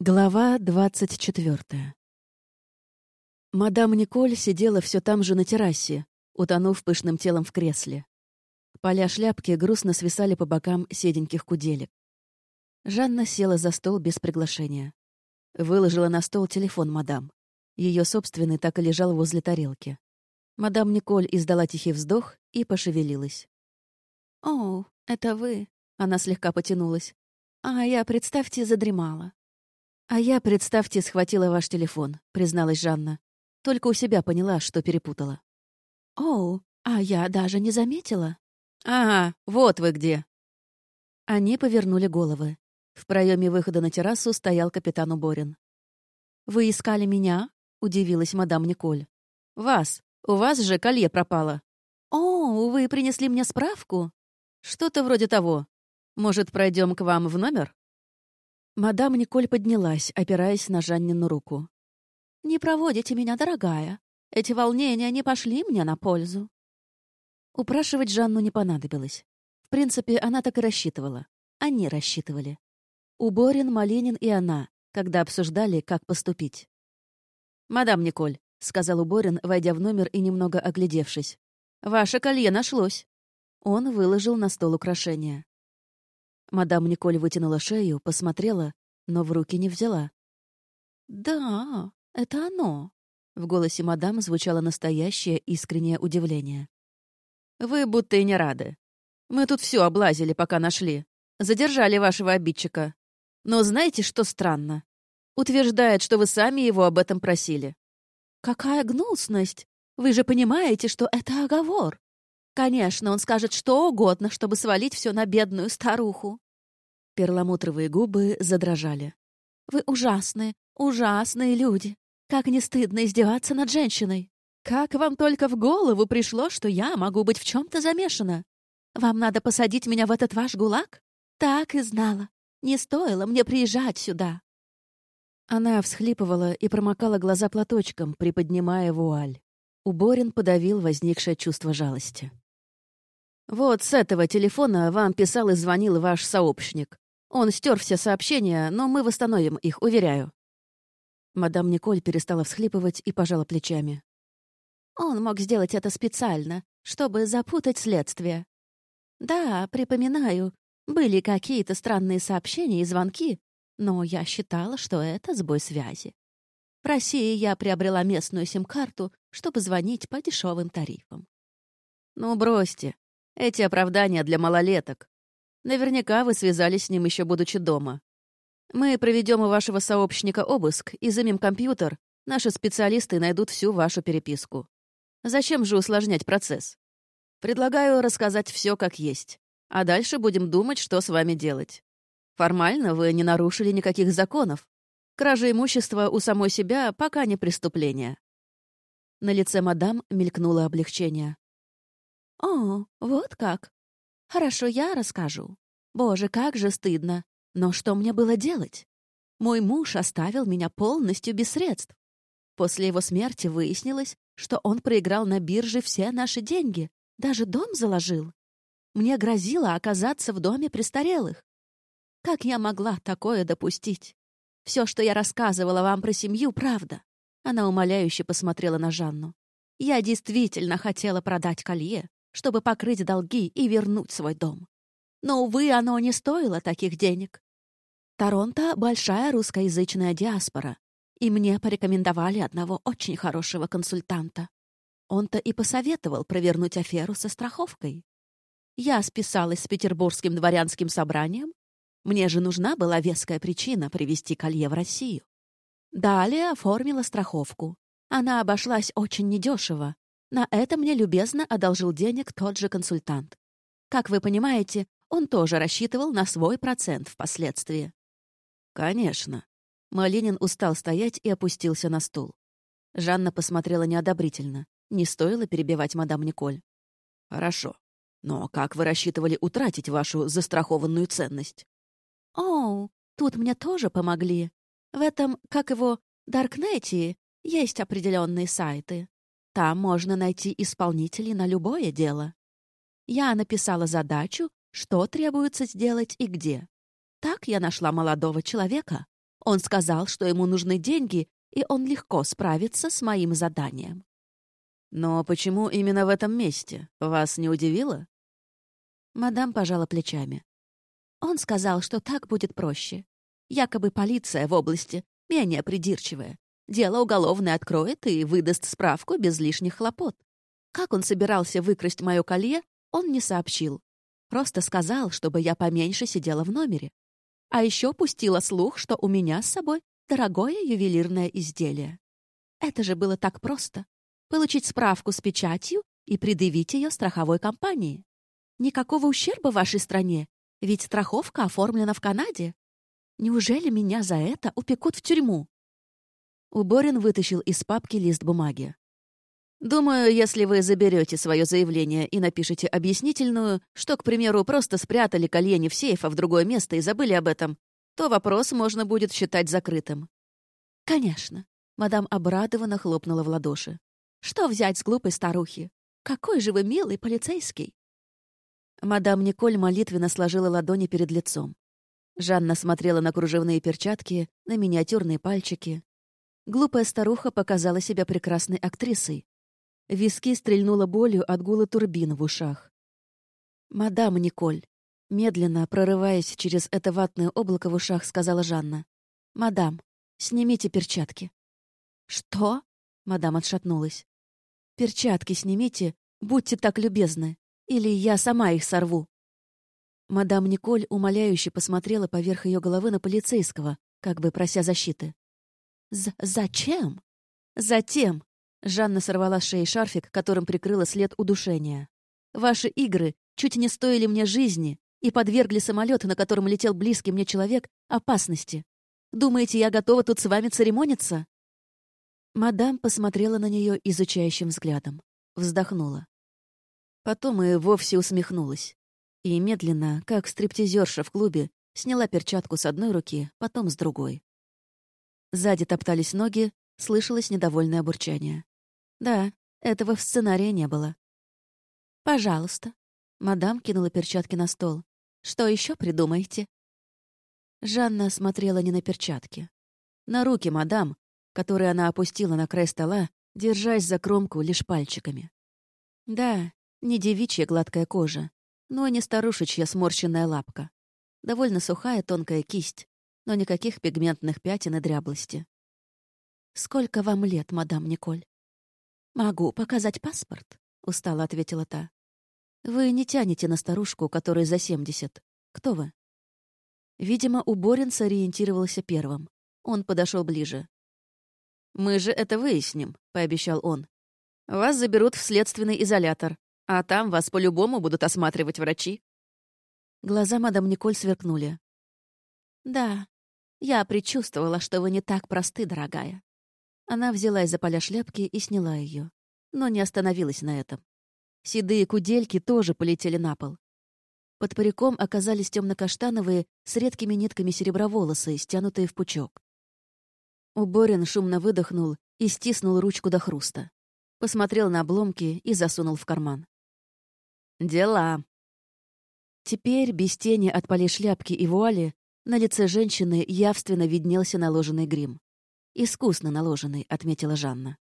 Глава двадцать четвертая. Мадам Николь сидела все там же на террасе, утонув пышным телом в кресле. Поля шляпки грустно свисали по бокам седеньких куделек. Жанна села за стол без приглашения. Выложила на стол телефон мадам. Ее собственный так и лежал возле тарелки. Мадам Николь издала тихий вздох и пошевелилась. «О, это вы!» — она слегка потянулась. «А я, представьте, задремала». «А я, представьте, схватила ваш телефон», — призналась Жанна. Только у себя поняла, что перепутала. «Оу, а я даже не заметила». «Ага, вот вы где». Они повернули головы. В проеме выхода на террасу стоял капитан Уборин. «Вы искали меня?» — удивилась мадам Николь. «Вас. У вас же колье пропало». «О, вы принесли мне справку?» «Что-то вроде того. Может, пройдем к вам в номер?» Мадам Николь поднялась, опираясь на Жаннину руку. «Не проводите меня, дорогая. Эти волнения не пошли мне на пользу». Упрашивать Жанну не понадобилось. В принципе, она так и рассчитывала. Они рассчитывали. Уборин, Малинин и она, когда обсуждали, как поступить. «Мадам Николь», — сказал Уборин, войдя в номер и немного оглядевшись. «Ваше колье нашлось». Он выложил на стол украшения. Мадам Николь вытянула шею, посмотрела, но в руки не взяла. «Да, это оно», — в голосе мадам звучало настоящее искреннее удивление. «Вы будто и не рады. Мы тут все облазили, пока нашли. Задержали вашего обидчика. Но знаете, что странно? Утверждает, что вы сами его об этом просили». «Какая гнусность! Вы же понимаете, что это оговор!» Конечно, он скажет что угодно, чтобы свалить все на бедную старуху. Перламутровые губы задрожали. Вы ужасные, ужасные люди. Как не стыдно издеваться над женщиной. Как вам только в голову пришло, что я могу быть в чем-то замешана? Вам надо посадить меня в этот ваш гулаг? Так и знала. Не стоило мне приезжать сюда. Она всхлипывала и промокала глаза платочком, приподнимая вуаль. Уборин подавил возникшее чувство жалости. «Вот с этого телефона вам писал и звонил ваш сообщник. Он стер все сообщения, но мы восстановим их, уверяю». Мадам Николь перестала всхлипывать и пожала плечами. «Он мог сделать это специально, чтобы запутать следствие. Да, припоминаю, были какие-то странные сообщения и звонки, но я считала, что это сбой связи. В России я приобрела местную сим-карту, чтобы звонить по дешевым тарифам. «Ну, бросьте. Эти оправдания для малолеток. Наверняка вы связались с ним еще будучи дома. Мы проведем у вашего сообщника обыск, изымем компьютер, наши специалисты найдут всю вашу переписку. Зачем же усложнять процесс? Предлагаю рассказать все как есть, а дальше будем думать, что с вами делать. Формально вы не нарушили никаких законов. Кража имущества у самой себя пока не преступление. На лице мадам мелькнуло облегчение. «О, вот как! Хорошо, я расскажу. Боже, как же стыдно! Но что мне было делать? Мой муж оставил меня полностью без средств. После его смерти выяснилось, что он проиграл на бирже все наши деньги, даже дом заложил. Мне грозило оказаться в доме престарелых. Как я могла такое допустить? Все, что я рассказывала вам про семью, правда. Она умоляюще посмотрела на Жанну. Я действительно хотела продать колье, чтобы покрыть долги и вернуть свой дом. Но, увы, оно не стоило таких денег. Торонто — большая русскоязычная диаспора, и мне порекомендовали одного очень хорошего консультанта. Он-то и посоветовал провернуть аферу со страховкой. Я списалась с Петербургским дворянским собранием. Мне же нужна была веская причина привезти колье в Россию. Далее оформила страховку. Она обошлась очень недешево, на это мне любезно одолжил денег тот же консультант. Как вы понимаете, он тоже рассчитывал на свой процент впоследствии. «Конечно». Малинин устал стоять и опустился на стул. Жанна посмотрела неодобрительно. Не стоило перебивать мадам Николь. «Хорошо. Но как вы рассчитывали утратить вашу застрахованную ценность?» «О, тут мне тоже помогли. В этом, как его, Даркнете, есть определенные сайты. Там можно найти исполнителей на любое дело. Я написала задачу, что требуется сделать и где. Так я нашла молодого человека. Он сказал, что ему нужны деньги, и он легко справится с моим заданием. Но почему именно в этом месте? Вас не удивило? Мадам пожала плечами. Он сказал, что так будет проще. Якобы полиция в области менее придирчивая. Дело уголовное откроет и выдаст справку без лишних хлопот. Как он собирался выкрасть мое колье, он не сообщил. Просто сказал, чтобы я поменьше сидела в номере. А еще пустила слух, что у меня с собой дорогое ювелирное изделие. Это же было так просто получить справку с печатью и предъявить ее страховой компании. Никакого ущерба вашей стране, ведь страховка оформлена в Канаде. Неужели меня за это упекут в тюрьму?» Уборин вытащил из папки лист бумаги. «Думаю, если вы заберете свое заявление и напишете объяснительную, что, к примеру, просто спрятали колье не в сейф, а в другое место и забыли об этом, то вопрос можно будет считать закрытым». «Конечно», — мадам обрадованно хлопнула в ладоши. Что взять с глупой старухи? Какой же вы милый полицейский!» Мадам Николь молитвенно сложила ладони перед лицом. Жанна смотрела на кружевные перчатки, на миниатюрные пальчики. Глупая старуха показала себя прекрасной актрисой. Виски стрельнула болью от гула турбин в ушах. «Мадам Николь», медленно прорываясь через это ватное облако в ушах, сказала Жанна. «Мадам, снимите перчатки». «Что?» — мадам отшатнулась. «Перчатки снимите, будьте так любезны, или я сама их сорву». Мадам Николь умоляюще посмотрела поверх ее головы на полицейского, как бы прося защиты. З «Зачем?» «Затем», — Жанна сорвала с шеи шарфик, которым прикрыла след удушения. «Ваши игры чуть не стоили мне жизни и подвергли самолет, на котором летел близкий мне человек, опасности. Думаете, я готова тут с вами церемониться?» Мадам посмотрела на нее изучающим взглядом. Вздохнула. Потом и вовсе усмехнулась. И медленно, как стриптизерша в клубе, сняла перчатку с одной руки, потом с другой. Сзади топтались ноги, слышалось недовольное бурчание. Да, этого в сценарии не было. «Пожалуйста». Мадам кинула перчатки на стол. «Что еще придумаете?» Жанна смотрела не на перчатки. На руки мадам, который она опустила на край стола, держась за кромку лишь пальчиками. Да, не девичья гладкая кожа, но не старушечья сморщенная лапка. Довольно сухая тонкая кисть, но никаких пигментных пятен и дряблости. «Сколько вам лет, мадам Николь?» «Могу показать паспорт», — устало ответила та. «Вы не тянете на старушку, которой за семьдесят. Кто вы?» Видимо, уборин сориентировался первым. Он подошел ближе. «Мы же это выясним», — пообещал он. «Вас заберут в следственный изолятор, а там вас по-любому будут осматривать врачи». Глаза мадам Николь сверкнули. «Да, я предчувствовала, что вы не так просты, дорогая». Она взяла из-за поля шляпки и сняла ее, но не остановилась на этом. Седые кудельки тоже полетели на пол. Под париком оказались темно-каштановые с редкими нитками серебра волосы, стянутые в пучок. Уборин шумно выдохнул и стиснул ручку до хруста. Посмотрел на обломки и засунул в карман. «Дела». Теперь, без тени от полей шляпки и вуали, на лице женщины явственно виднелся наложенный грим. «Искусно наложенный», — отметила Жанна.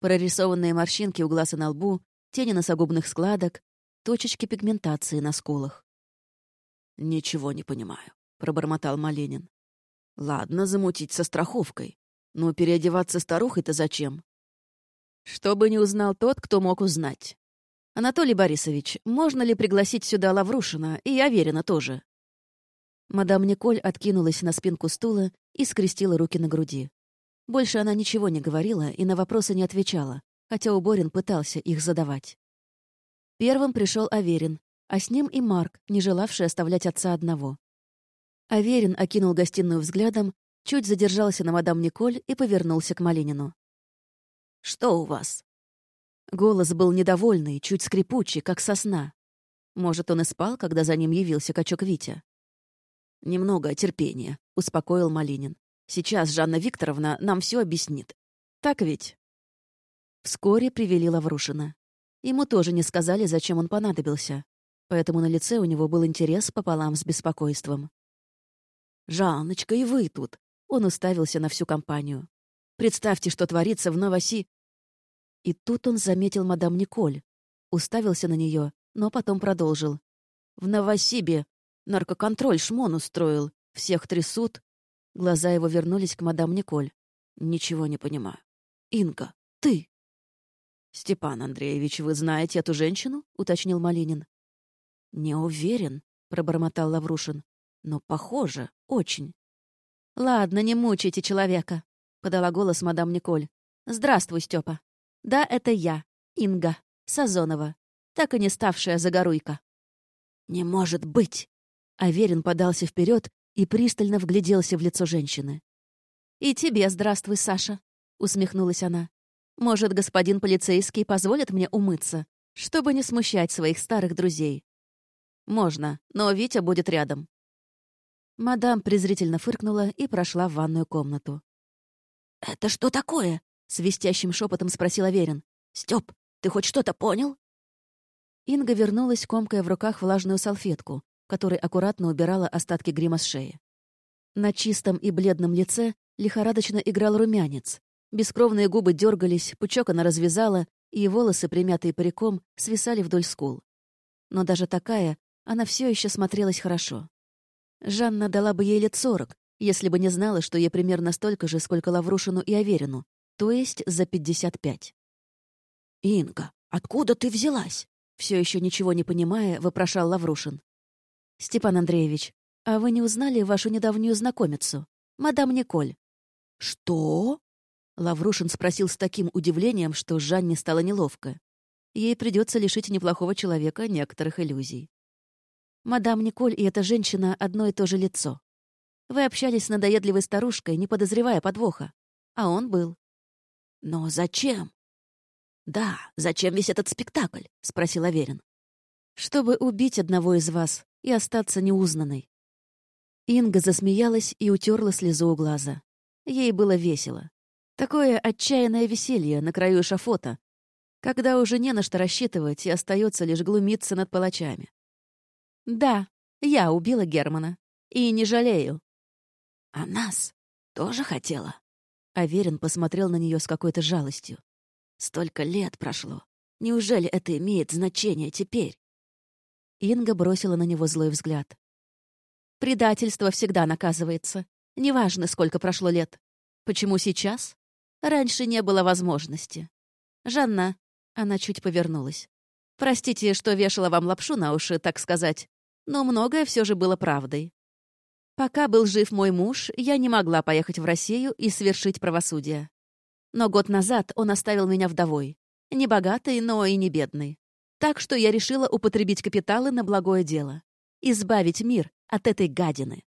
Прорисованные морщинки у глаз и на лбу, тени носогубных складок, точечки пигментации на скулах. «Ничего не понимаю», — пробормотал Маленин. «Ладно, замутить со страховкой. Но переодеваться старухой-то зачем? Чтобы не узнал тот, кто мог узнать. Анатолий Борисович, можно ли пригласить сюда Лаврушина и Аверина тоже? Мадам Николь откинулась на спинку стула и скрестила руки на груди. Больше она ничего не говорила и на вопросы не отвечала, хотя Уборин пытался их задавать. Первым пришел Аверин, а с ним и Марк, не желавший оставлять отца одного. Аверин окинул гостиную взглядом чуть задержался на мадам Николь и повернулся к Малинину. «Что у вас?» Голос был недовольный, чуть скрипучий, как сосна. Может, он и спал, когда за ним явился качок Витя? «Немного терпения», — успокоил Малинин. «Сейчас Жанна Викторовна нам все объяснит. Так ведь?» Вскоре привели Лаврушина. Ему тоже не сказали, зачем он понадобился. Поэтому на лице у него был интерес пополам с беспокойством. «Жанночка, и вы тут!» Он уставился на всю компанию. «Представьте, что творится в Новоси...» И тут он заметил мадам Николь. Уставился на нее, но потом продолжил. «В Новосибе наркоконтроль шмон устроил. Всех трясут». Глаза его вернулись к мадам Николь. «Ничего не понимаю. Инка, ты!» «Степан Андреевич, вы знаете эту женщину?» — уточнил Малинин. «Не уверен», — пробормотал Лаврушин. «Но похоже, очень». «Ладно, не мучайте человека», — подала голос мадам Николь. «Здравствуй, Степа. Да, это я, Инга, Сазонова, так и не ставшая загоруйка». «Не может быть!» Аверин подался вперед и пристально вгляделся в лицо женщины. «И тебе здравствуй, Саша», — усмехнулась она. «Может, господин полицейский позволит мне умыться, чтобы не смущать своих старых друзей?» «Можно, но Витя будет рядом». Мадам презрительно фыркнула и прошла в ванную комнату. «Это что такое?» — свистящим шепотом спросил Аверин. «Стёп, ты хоть что-то понял?» Инга вернулась, комкая в руках влажную салфетку, которой аккуратно убирала остатки грима с шеи. На чистом и бледном лице лихорадочно играл румянец. Бескровные губы дергались, пучок она развязала, и волосы, примятые париком, свисали вдоль скул. Но даже такая, она все еще смотрелась хорошо. Жанна дала бы ей лет сорок, если бы не знала, что ей примерно столько же, сколько Лаврушину и Аверину, то есть за пятьдесят пять. «Инга, откуда ты взялась?» Все еще ничего не понимая, вопрошал Лаврушин. «Степан Андреевич, а вы не узнали вашу недавнюю знакомицу, мадам Николь?» «Что?» Лаврушин спросил с таким удивлением, что Жанне стало неловко. Ей придется лишить неплохого человека некоторых иллюзий. Мадам Николь и эта женщина — одно и то же лицо. Вы общались с надоедливой старушкой, не подозревая подвоха. А он был. «Но зачем?» «Да, зачем весь этот спектакль?» — спросил Аверин. «Чтобы убить одного из вас и остаться неузнанной». Инга засмеялась и утерла слезу у глаза. Ей было весело. Такое отчаянное веселье на краю шафота, когда уже не на что рассчитывать и остается лишь глумиться над палачами. Да, я убила Германа. И не жалею. А нас тоже хотела? Аверин посмотрел на нее с какой-то жалостью. Столько лет прошло. Неужели это имеет значение теперь? Инга бросила на него злой взгляд. Предательство всегда наказывается. Неважно, сколько прошло лет. Почему сейчас? Раньше не было возможности. Жанна, она чуть повернулась. Простите, что вешала вам лапшу на уши, так сказать но многое все же было правдой. Пока был жив мой муж, я не могла поехать в Россию и свершить правосудие. Но год назад он оставил меня вдовой. Не богатой, но и не бедной. Так что я решила употребить капиталы на благое дело. Избавить мир от этой гадины.